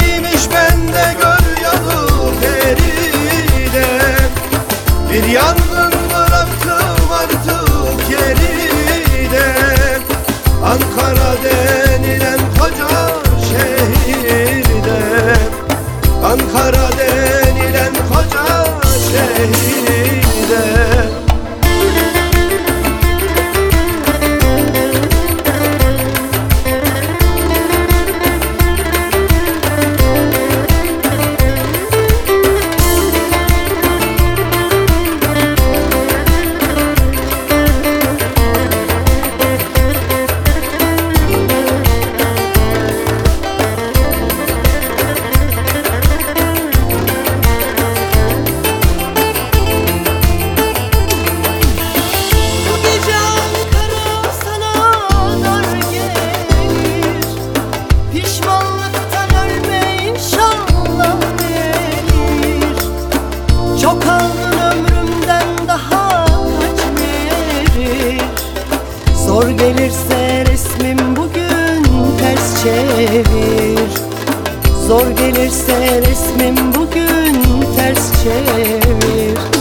neymiş bende gör yanı peride Bir yangın Pişmanlıktan ölme inşallah gelir Çok aldın ömrümden daha kaç verir Zor gelirse resmim bugün ters çevir. Zor gelirse resmim bugün ters çevir